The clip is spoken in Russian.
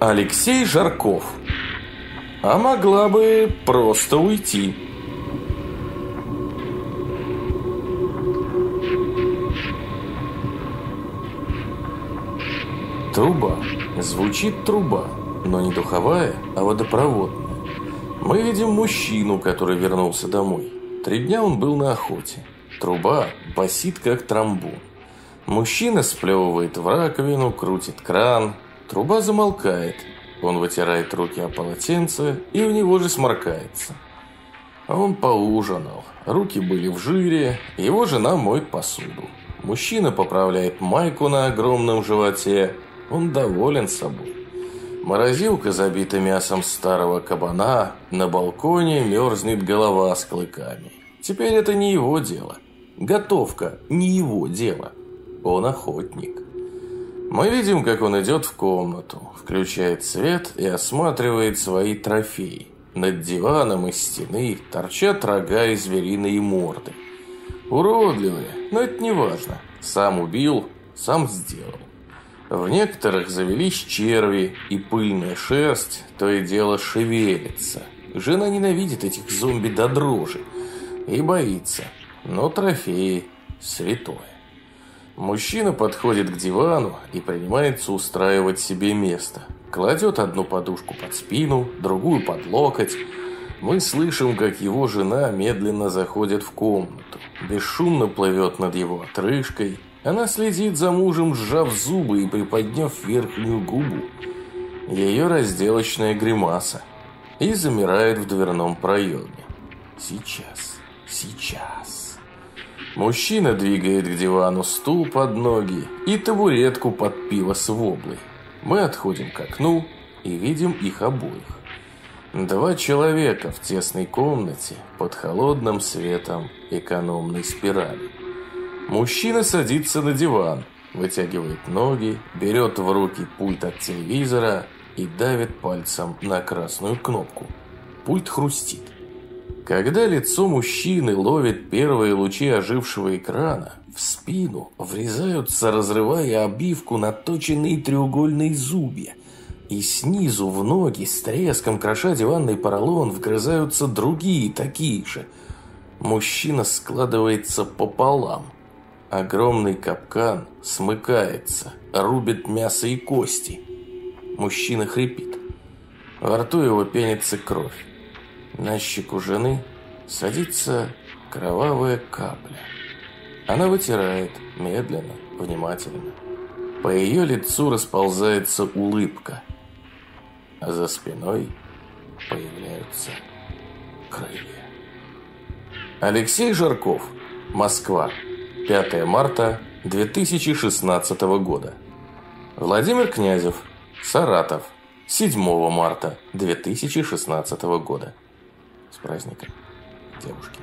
Алексей Жарков. А могла бы просто уйти. Труба. Звучит труба, но не духовая, а водопроводная. Мы видим мужчину, который вернулся домой. Три дня он был на охоте. Труба басит, как тромбон. Мужчина сплевывает в раковину, крутит кран. Труба замолкает. Он вытирает руки о полотенце и у него же сморкается. Он поужинал. Руки были в жире. Его жена моет посуду. Мужчина поправляет майку на огромном животе. Он доволен собой. Морозилка забита мясом старого кабана, на балконе мерзнет голова с клыками. Теперь это не его дело. Готовка не его дело. Он охотник. Мы видим, как он идет в комнату, включает свет и осматривает свои трофеи. Над диваном из стены торчат рога и звериные морды. Уродливые, но это не важно. Сам убил, сам сделал. В некоторых завелись черви, и пыльная шерсть то и дело шевелится. Жена ненавидит этих зомби до дрожи и боится, но трофеи святое. Мужчина подходит к дивану и принимается устраивать себе место. Кладет одну подушку под спину, другую под локоть. Мы слышим, как его жена медленно заходит в комнату, бесшумно плывет над его отрыжкой, она следит за мужем, сжав зубы и приподняв верхнюю губу. Ее разделочная гримаса. И замирает в дверном проеме. Сейчас, сейчас. Мужчина двигает к дивану стул под ноги и табуретку под пиво с воблой. Мы отходим к окну и видим их обоих. Два человека в тесной комнате под холодным светом экономной спирали. Мужчина садится на диван, вытягивает ноги, берет в руки пульт от телевизора и давит пальцем на красную кнопку. Пульт хрустит. Когда лицо мужчины ловит первые лучи ожившего экрана, в спину врезаются, разрывая обивку, наточенные треугольные зубья. И снизу в ноги с треском, кроша диванный поролон, вгрызаются другие такие же. Мужчина складывается пополам – Огромный капкан смыкается, рубит мясо и кости. Мужчина хрипит. Во рту его пенится кровь. На щеку жены садится кровавая капля. Она вытирает медленно, внимательно. По ее лицу расползается улыбка, а за спиной появляются крылья. Алексей Жарков, Москва. 5 марта 2016 года. Владимир Князев, Саратов, 7 марта 2016 года. С праздником, девушки.